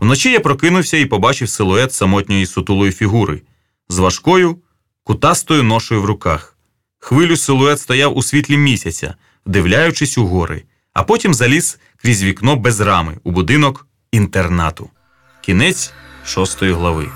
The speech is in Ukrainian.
Вночі я прокинувся і побачив силует самотньої сутулої фігури з важкою, кутастою ношою в руках. Хвилю силует стояв у світлі місяця, вдивляючись у гори, а потім заліз крізь вікно без рами у будинок інтернату. Кінець шостої глави.